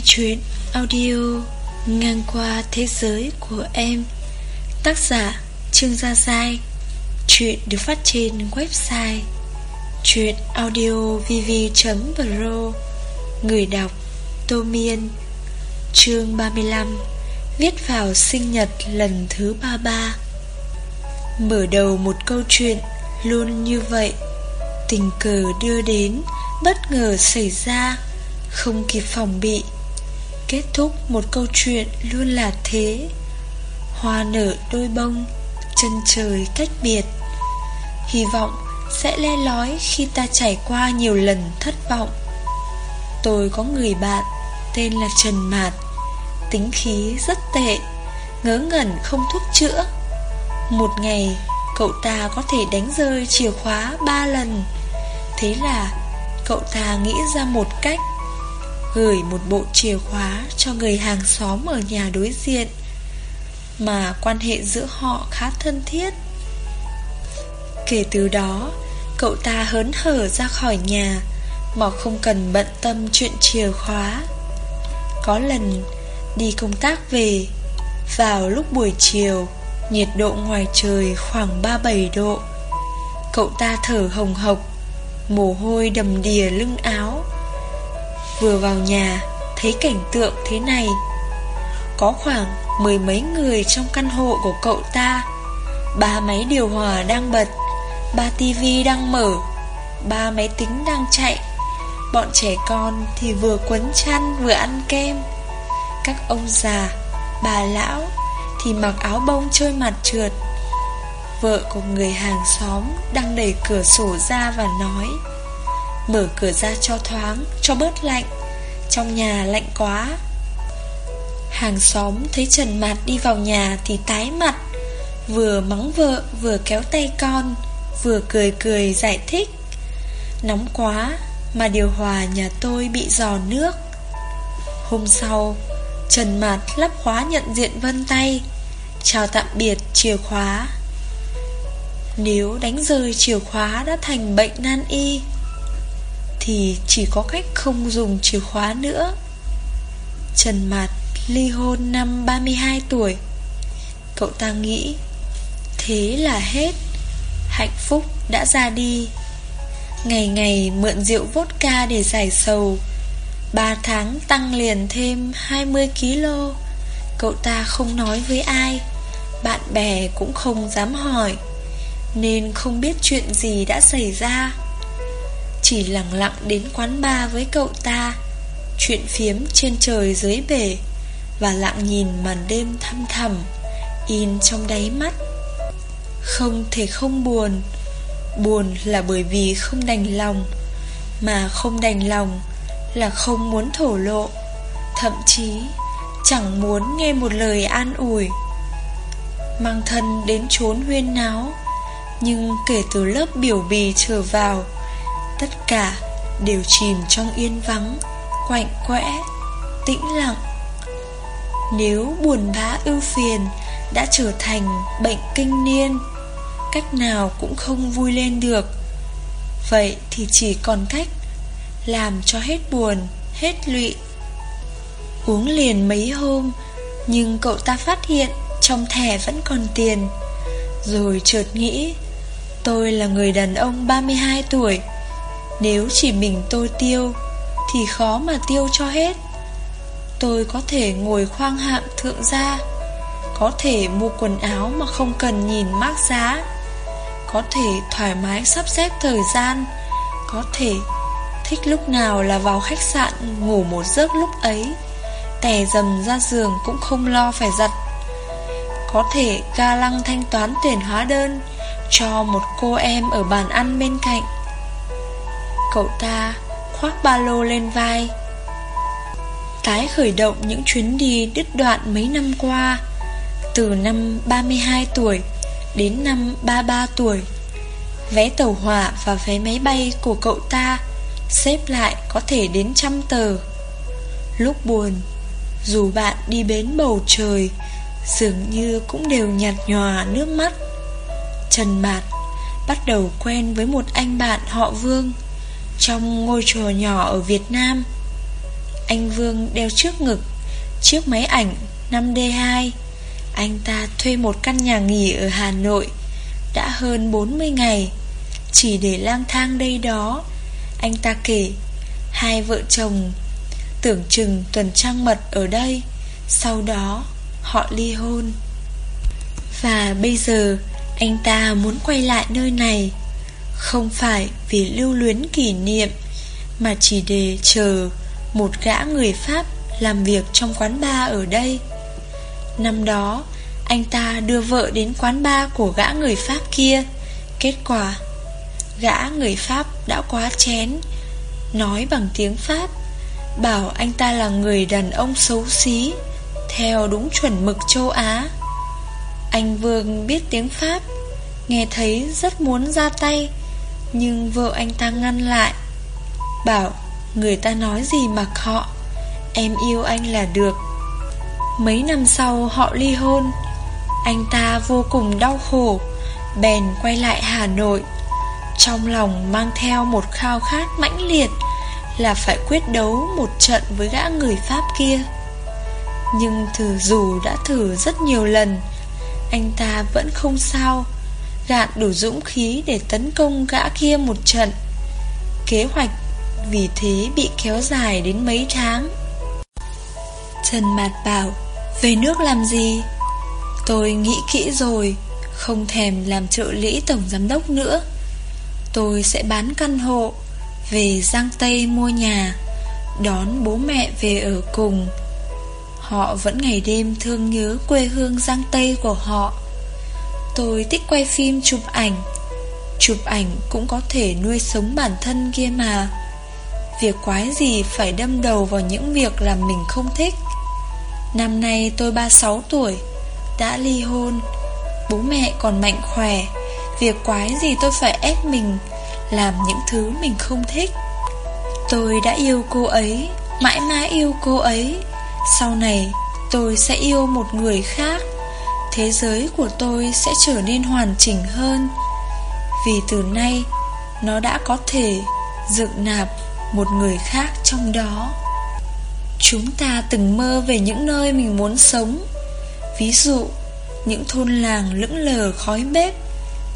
nghe chuyện audio ngang qua thế giới của em. Tác giả Trương Gia Giai. Chuyện được phát trên website Chuyện audio vv.pro Người đọc Tô Miên Chương 35 Viết vào sinh nhật lần thứ 33 Mở đầu một câu chuyện Luôn như vậy. Tình cờ đưa đến, Bất ngờ xảy ra. Không kịp phòng bị Kết thúc một câu chuyện luôn là thế. Hoa nở đôi bông, Chân trời cách biệt. Hy vọng sẽ le lói khi ta trải qua nhiều lần thất vọng. Tôi có người bạn Tên là Trần Mạt. Tính khí rất tệ, Ngớ ngẩn không thuốc chữa. Một ngày, Cậu ta có thể đánh rơi chìa khóa ba lần. Thế là Cậu ta nghĩ ra một cách. Gửi một bộ chìa khóa Cho người hàng xóm ở nhà đối diện, Mà quan hệ giữa họ khá thân thiết. Kể từ đó, Cậu ta hớn hở ra khỏi nhà Mà không cần bận tâm chuyện chìa khóa. Có lần Đi công tác về, Vào lúc buổi chiều, Nhiệt độ ngoài trời khoảng 37 độ. Cậu ta thở hồng hộc, Mồ hôi đầm đìa lưng áo. Vừa vào nhà Thấy cảnh tượng thế này. Có khoảng mười mấy người trong căn hộ của cậu ta. Ba máy điều hòa đang bật Ba tivi đang mở Ba máy tính đang chạy. Bọn trẻ con thì vừa quấn chăn vừa ăn kem. Các ông già, bà lão Thì mặc áo bông trôi mặt trượt. Vợ của người hàng xóm đang đẩy cửa sổ ra và nói Mở cửa ra cho thoáng, cho bớt lạnh. Trong nhà lạnh quá. Hàng xóm thấy Trần Mạt đi vào nhà thì tái mặt. Vừa mắng vợ vừa kéo tay con Vừa cười cười giải thích. Nóng quá Mà điều hòa nhà tôi bị giò nước. Hôm sau Trần Mạt lắp khóa nhận diện vân tay. Chào tạm biệt chìa khóa. Nếu đánh rơi chìa khóa đã thành bệnh nan y thì chỉ có cách không dùng chìa khóa nữa. Trần Mạt ly hôn năm 32 tuổi. Cậu ta nghĩ, Thế là hết. Hạnh phúc đã ra đi. Ngày ngày mượn rượu vodka để giải sầu. Ba tháng tăng liền thêm 20kg Cậu ta không nói với ai. Bạn bè cũng không dám hỏi. Nên không biết chuyện gì đã xảy ra. Chỉ lặng lặng đến quán bar với cậu ta, Chuyện phiếm trên trời dưới bể, Và lặng nhìn màn đêm thăm thẳm, In trong đáy mắt. Không thể không buồn. Buồn là bởi vì không đành lòng, Mà không đành lòng Là không muốn thổ lộ. Thậm chí, Chẳng muốn nghe một lời an ủi. Mang thân đến trốn huyên náo, Nhưng kể từ lớp biểu bì trở vào Tất cả đều chìm trong yên vắng, Quạnh quẽ, Tĩnh lặng. Nếu buồn bã ưu phiền Đã trở thành bệnh kinh niên, Cách nào cũng không vui lên được. Vậy thì chỉ còn cách Làm cho hết buồn, Hết lụy. Uống liền mấy hôm, Nhưng cậu ta phát hiện Trong thẻ vẫn còn tiền. Rồi chợt nghĩ, Tôi là người đàn ông 32 tuổi nếu chỉ mình tôi tiêu, Thì khó mà tiêu cho hết. Tôi có thể ngồi khoang hạng thượng gia, Có thể mua quần áo mà không cần nhìn mác giá, có thể thoải mái sắp xếp thời gian, Có thể thích lúc nào là vào khách sạn ngủ một giấc lúc ấy. Tè dầm ra giường cũng không lo phải giặt. Có thể ga lăng thanh toán tiền hóa đơn Cho một cô em ở bàn ăn bên cạnh. Cậu ta khoác ba lô lên vai. Tái khởi động những chuyến đi đứt đoạn mấy năm qua, Từ năm 32 tuổi đến năm 33 tuổi. Vé tàu hỏa và vé máy bay của cậu ta Xếp lại có thể đến trăm tờ. Lúc buồn, Dù bạn đi bến bầu trời, Dường như cũng đều nhạt nhòa nước mắt. Trần bạt Bắt đầu quen với một anh bạn họ Vương. Trong ngôi chùa nhỏ ở Việt Nam. Anh Vương đeo trước ngực, Chiếc máy ảnh 5D2 Anh ta thuê một căn nhà nghỉ ở Hà Nội Đã hơn 40 ngày. Chỉ để lang thang đây đó, Anh ta kể, Hai vợ chồng Tưởng chừng tuần trăng mật ở đây, Sau đó Họ ly hôn. Và bây giờ, Anh ta muốn quay lại nơi này. Không phải vì lưu luyến kỷ niệm, Mà chỉ để chờ Một gã người Pháp Làm việc trong quán bar ở đây. Năm đó, Anh ta đưa vợ đến quán bar Của gã người Pháp kia. Kết quả, Gã người Pháp đã quá chén, Nói bằng tiếng Pháp, Bảo anh ta là người đàn ông xấu xí, Theo đúng chuẩn mực châu Á. Anh Vương biết tiếng Pháp, Nghe thấy rất muốn ra tay nhưng vợ anh ta ngăn lại Bảo Người ta nói gì mặc họ Em yêu anh là được. Mấy năm sau họ ly hôn Anh ta vô cùng đau khổ Bèn quay lại Hà Nội. Trong lòng mang theo một khao khát mãnh liệt là phải quyết đấu một trận với gã người Pháp kia. Nhưng thử dù đã thử rất nhiều lần, anh ta vẫn không sao, gạn đủ dũng khí để tấn công gã kia một trận. Kế hoạch vì thế bị kéo dài đến mấy tháng. Trần Mạt bảo, về nước làm gì? Tôi nghĩ kỹ rồi, không thèm làm trợ lý tổng giám đốc nữa. Tôi sẽ bán căn hộ về Giang Tây mua nhà, đón bố mẹ về ở cùng. Họ vẫn ngày đêm thương nhớ quê hương Giang Tây của họ. Tôi thích quay phim chụp ảnh. Chụp ảnh cũng có thể nuôi sống bản thân kia mà. Việc quái gì phải đâm đầu vào những việc làm mình không thích. Năm nay tôi 36 tuổi, đã ly hôn. Bố mẹ còn mạnh khỏe. Việc quái gì tôi phải ép mình làm những thứ mình không thích. Tôi đã yêu cô ấy, mãi mãi yêu cô ấy. Sau này, tôi sẽ yêu một người khác. Thế giới của tôi sẽ trở nên hoàn chỉnh hơn. Vì từ nay, nó đã có thể dựng nạp một người khác trong đó. Chúng ta từng mơ về những nơi mình muốn sống. Ví dụ, những thôn làng lững lờ khói bếp,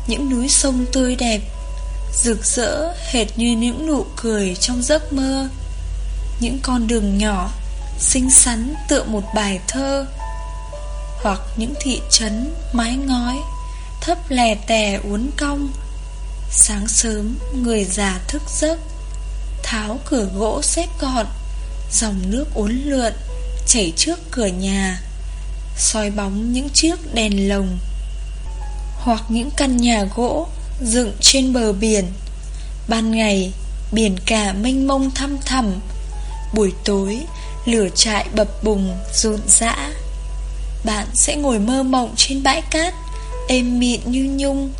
những núi sông tươi đẹp, rực rỡ hệt như những nụ cười trong giấc mơ Những con đường nhỏ Xinh xắn tựa một bài thơ hoặc những thị trấn mái ngói, Thấp lè tè uốn cong. Sáng sớm, người già thức giấc, Tháo cửa gỗ xếp gọn, Dòng nước uốn lượn, Chảy trước cửa nhà, soi bóng những chiếc đèn lồng Hoặc những căn nhà gỗ dựng trên bờ biển. Ban ngày, Biển cả mênh mông thăm thẳm, Buổi tối, Lửa trại bập bùng rộn rã. Bạn sẽ ngồi mơ mộng trên bãi cát, Êm mịn như nhung,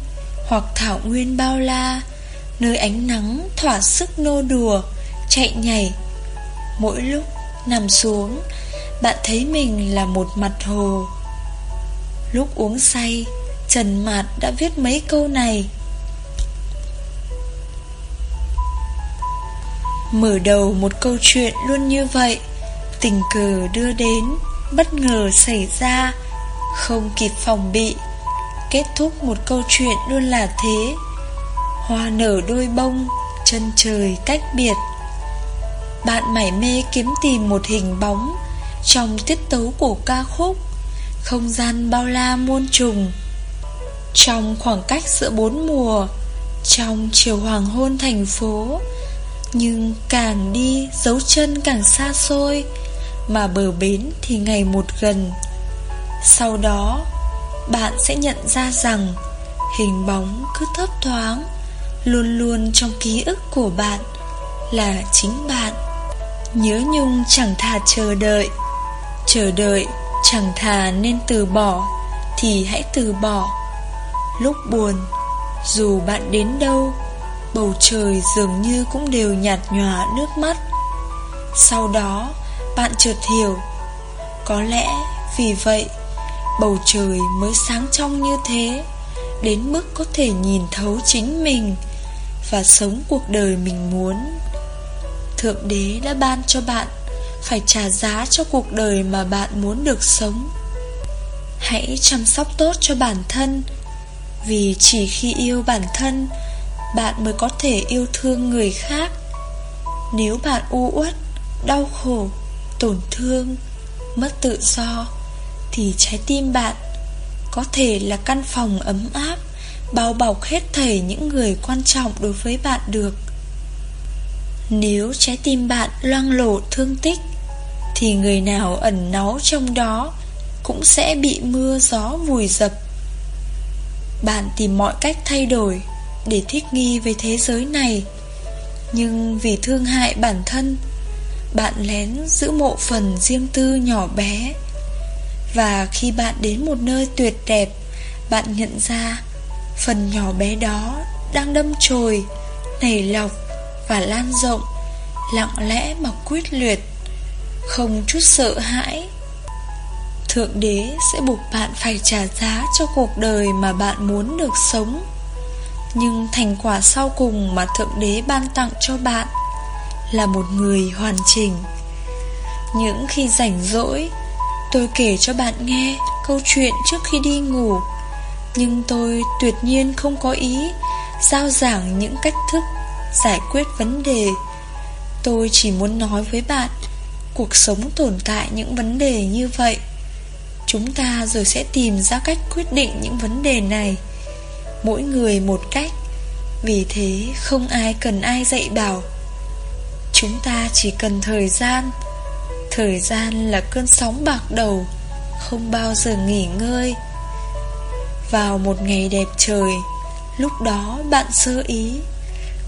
Hoặc thảo nguyên bao la, Nơi ánh nắng thỏa sức nô đùa, Chạy nhảy. Mỗi lúc nằm xuống, Bạn thấy mình là một mặt hồ. Lúc uống say, Trần Mạt đã viết mấy câu này. Mở đầu một câu chuyện luôn như vậy, Tình cờ đưa đến. Bất ngờ xảy ra. Không kịp phòng bị, Kết thúc một câu chuyện luôn là thế. Hoa nở đôi bông, Chân trời cách biệt. Bạn mải mê kiếm tìm một hình bóng Trong tiết tấu của ca khúc Không gian bao la muôn trùng. Trong khoảng cách giữa bốn mùa, Trong chiều hoàng hôn thành phố, nhưng càng đi dấu chân càng xa xôi mà bờ bến thì ngày một gần. Sau đó, Bạn sẽ nhận ra rằng Hình bóng cứ thấp thoáng Luôn luôn trong ký ức của bạn Là chính bạn. Nhớ nhung chẳng thà chờ đợi Chờ đợi chẳng thà nên từ bỏ Thì hãy từ bỏ. Lúc buồn, Dù bạn đến đâu, Bầu trời dường như cũng đều nhạt nhòa nước mắt. Sau đó bạn chợt hiểu Có lẽ vì vậy Bầu trời mới sáng trong như thế Đến mức có thể nhìn thấu chính mình Và sống cuộc đời mình muốn Thượng đế đã ban cho bạn phải trả giá cho cuộc đời mà bạn muốn được sống. Hãy chăm sóc tốt cho bản thân, vì chỉ khi yêu bản thân, bạn mới có thể yêu thương người khác. Nếu bạn u uất, đau khổ, tổn thương, mất tự do, thì trái tim bạn có thể là căn phòng ấm áp, bao bọc hết thảy những người quan trọng đối với bạn được. Nếu trái tim bạn loang lổ thương tích Thì người nào ẩn náu trong đó Cũng sẽ bị mưa gió vùi dập Bạn tìm mọi cách thay đổi Để thích nghi với thế giới này Nhưng vì thương hại bản thân bạn lén giữ mộ phần riêng tư nhỏ bé. Và khi bạn đến một nơi tuyệt đẹp, Bạn nhận ra Phần nhỏ bé đó đang đâm chồi, Nảy lọc và lan rộng, Lặng lẽ mà quyết liệt. Không chút sợ hãi, Thượng đế sẽ buộc bạn phải trả giá cho cuộc đời mà bạn muốn được sống. Nhưng thành quả sau cùng mà Thượng đế ban tặng cho bạn là một người hoàn chỉnh. Những khi rảnh rỗi, Tôi kể cho bạn nghe câu chuyện trước khi đi ngủ. Nhưng tôi tuyệt nhiên không có ý Giao giảng những cách thức giải quyết vấn đề. Tôi chỉ muốn nói với bạn, Cuộc sống tồn tại những vấn đề như vậy. Chúng ta rồi sẽ tìm ra cách quyết định những vấn đề này. Mỗi người một cách. Vì thế không ai cần ai dạy bảo. Chúng ta chỉ cần thời gian. Thời gian là cơn sóng bạc đầu, Không bao giờ nghỉ ngơi. Vào một ngày đẹp trời, Lúc đó bạn sơ ý.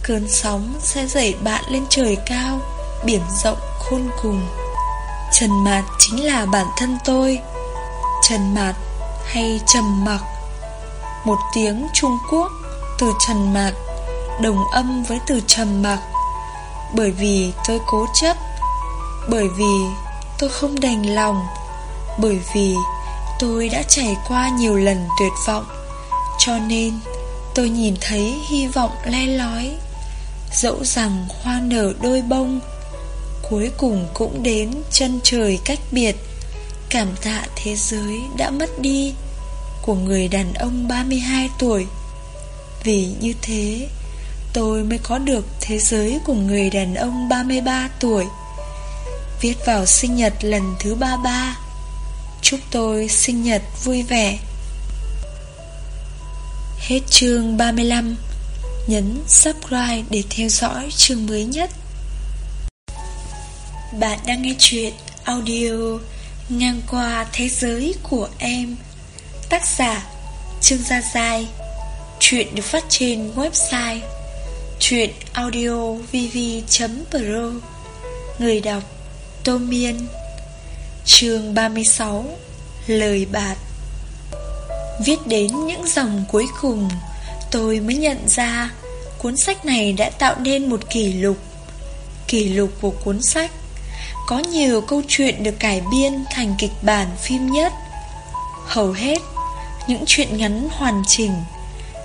Cơn sóng sẽ dậy bạn lên trời cao, Biển rộng khôn cùng. Trần mạt chính là bản thân tôi. Trần mạt hay trầm mặc? Một tiếng Trung Quốc từ trần mạt, Đồng âm với từ trầm mặc. Bởi vì tôi cố chấp. Bởi vì tôi không đành lòng. Bởi vì tôi đã trải qua nhiều lần tuyệt vọng. Cho nên tôi nhìn thấy hy vọng le lói. Dẫu rằng hoa nở đôi bông, Cuối cùng cũng đến chân trời cách biệt. Cảm tạ thế giới đã mất đi, Của người đàn ông 32 tuổi. Vì như thế Tôi mới có được thế giới của người đàn ông 33 tuổi. Viết vào sinh nhật lần thứ 33 Chúc tôi sinh nhật vui vẻ. Hết chương 35 Nhấn subscribe để theo dõi chương mới nhất. Bạn đang nghe chuyện audio Ngang qua thế giới của em. Tác giả Trương Gia Giai. Chuyện được phát trên website Chuyện audio vv.pro Người đọc Tô Miên Chương 36 Lời bạt Viết đến những dòng cuối cùng, Tôi mới nhận ra Cuốn sách này đã tạo nên một kỷ lục. Kỷ lục của cuốn sách Có nhiều câu chuyện được cải biên thành kịch bản phim nhất. Hầu hết Những chuyện ngắn hoàn chỉnh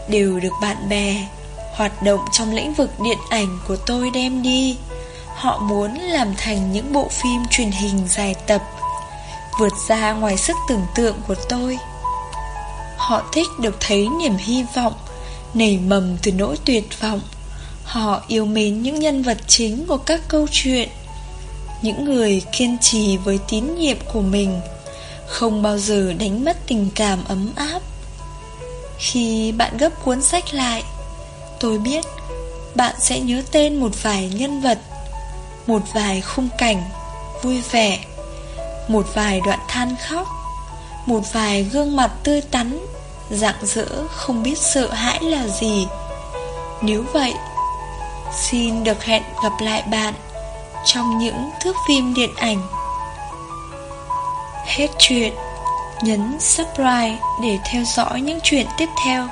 Đều được bạn bè Hoạt động trong lĩnh vực điện ảnh của tôi đem đi. Họ muốn làm thành những bộ phim truyền hình dài tập, Vượt ra ngoài sức tưởng tượng của tôi. Họ thích được thấy niềm hy vọng, nảy mầm từ nỗi tuyệt vọng. Họ yêu mến những nhân vật chính của các câu chuyện, Những người kiên trì với tín nhiệm của mình, Không bao giờ đánh mất tình cảm ấm áp. Khi bạn gấp cuốn sách lại Tôi biết, bạn sẽ nhớ tên một vài nhân vật, Một vài khung cảnh vui vẻ, Một vài đoạn than khóc, Một vài gương mặt tươi tắn, Rạng rỡ, không biết sợ hãi là gì. Nếu vậy, Xin được hẹn gặp lại bạn Trong những thước phim điện ảnh. Hết chuyện, Nhấn subscribe để theo dõi những chuyện tiếp theo.